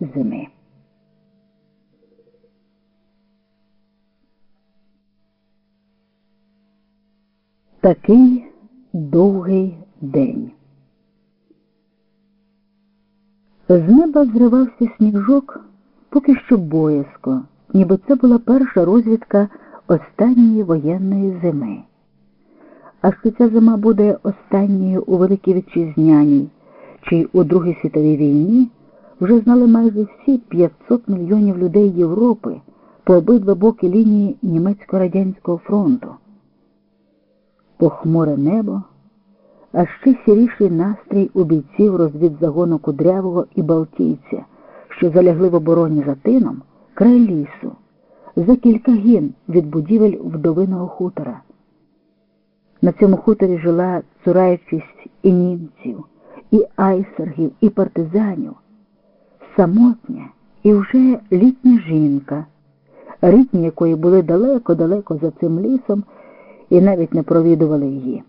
зими. Такий довгий день. З неба зривався сніжок поки що боязко, ніби це була перша розвідка останньої воєнної зими. А що ця зима буде останньою у Великій Вітчизняній чи у Другій світовій війні, вже знали майже всі 500 мільйонів людей Європи по обидва боки лінії Німецько-Радянського фронту. Похмуре небо, а ще сіріший настрій у бійців розвідзагону Кудрявого і Балтійця, що залягли в обороні за тином, край лісу, за кілька гін від будівель вдовиного хутора. На цьому хуторі жила цураючість і німців, і айсергів, і партизанів, самотня і вже літня жінка, рідні якої були далеко-далеко за цим лісом і навіть не провідували її.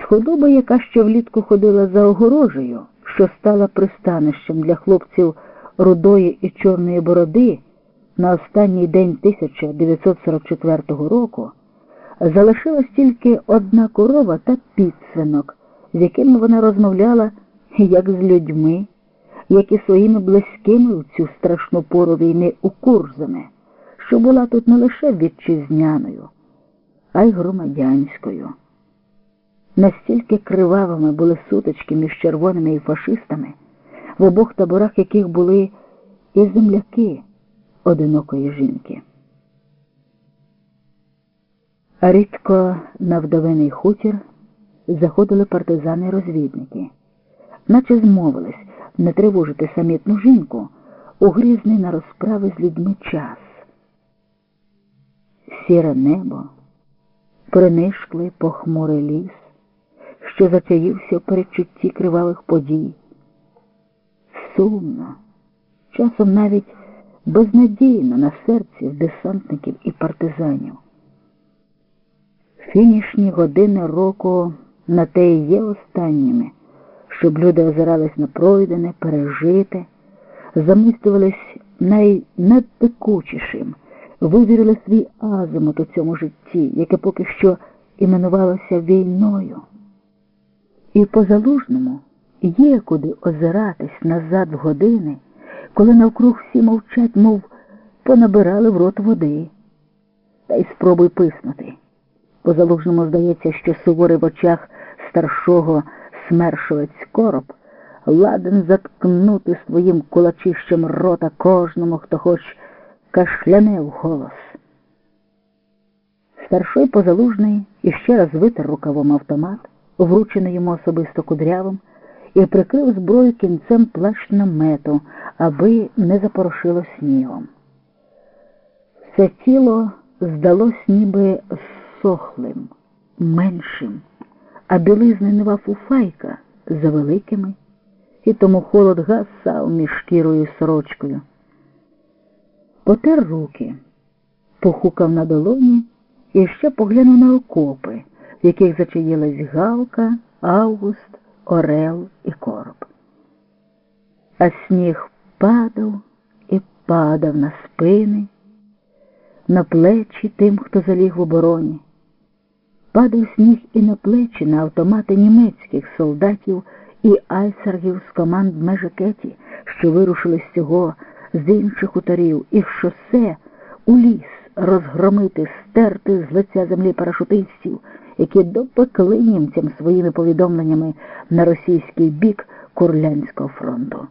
З худоби, яка ще влітку ходила за огорожею, що стала пристанищем для хлопців рудої і чорної бороди на останній день 1944 року, залишилась тільки одна корова та підсвинок, з якими вона розмовляла як з людьми, як і своїми близькими в цю страшну пору війни у Курзами, що була тут не лише вітчизняною а й громадянською. Настільки кривавими були сутички між червоними і фашистами, в обох таборах яких були і земляки одинокої жінки. Рідко на вдовиний хутір заходили партизани-розвідники, наче змовились не тривожити самітну жінку у грізний на розправи з людьми час. Сіре небо принишклий похмурий ліс, що затяївся в передчутті кривавих подій. Сумно, часом навіть безнадійно на серці десантників і партизанів. Фінішні години року на те і є останніми, щоб люди озирались на пройдене, пережите, замислювались найнадпекучішим вивірили свій азимут у цьому житті, яке поки що іменувалося війною. І по залужному є куди озиратись назад в години, коли навкруг всі мовчать, мов понабирали в рот води. Та й спробуй писнути. По залужному здається, що суворий в очах старшого смершовець короб ладен заткнути своїм кулачищем рота кожному, хто хоч кашляне в голос. Старшой позалужний іще раз витер рукавом автомат, вручений йому особисто кудрявим, і прикрив зброю кінцем плащ намету, аби не запорошило снігом. Все тіло здалось ніби сохлим, меншим, а білизненева фуфайка за великими, і тому холод гасав між шкірою сорочкою потер руки, похукав на долоні і ще поглянув на окопи, в яких зачаїлась Галка, Август, Орел і Короб. А сніг падав і падав на спини, на плечі тим, хто заліг в обороні. Падав сніг і на плечі на автомати німецьких солдатів і айсергів з команд Межикеті, що вирушили з цього з інших хуторів і в шосе у ліс розгромити, стерти з лиця землі парашутистів, які допекли німцям своїми повідомленнями на російський бік Курлянського фронту.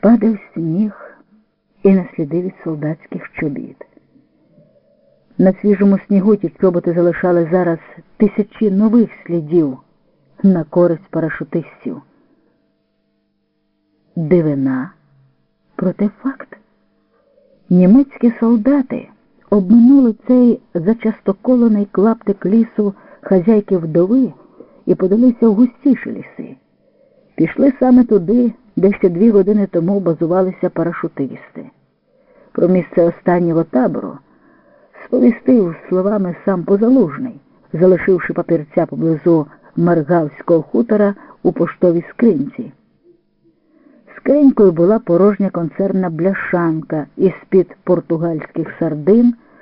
Падав сніг і на сліди від солдатських чобіт. На свіжому снігу ті чоботи залишали зараз тисячі нових слідів на користь парашутистів. Дивина. Проте факт. Німецькі солдати обминули цей зачастоколений клаптик лісу хазяйки вдови і подалися в густіші ліси. Пішли саме туди, де ще дві години тому базувалися парашутисти. Про місце останнього табору сповістив словами сам позалужний, залишивши папірця поблизу Маргавського хутора у поштовій скринці. Скринькою була порожня концерна бляшанка із-під португальських сардин.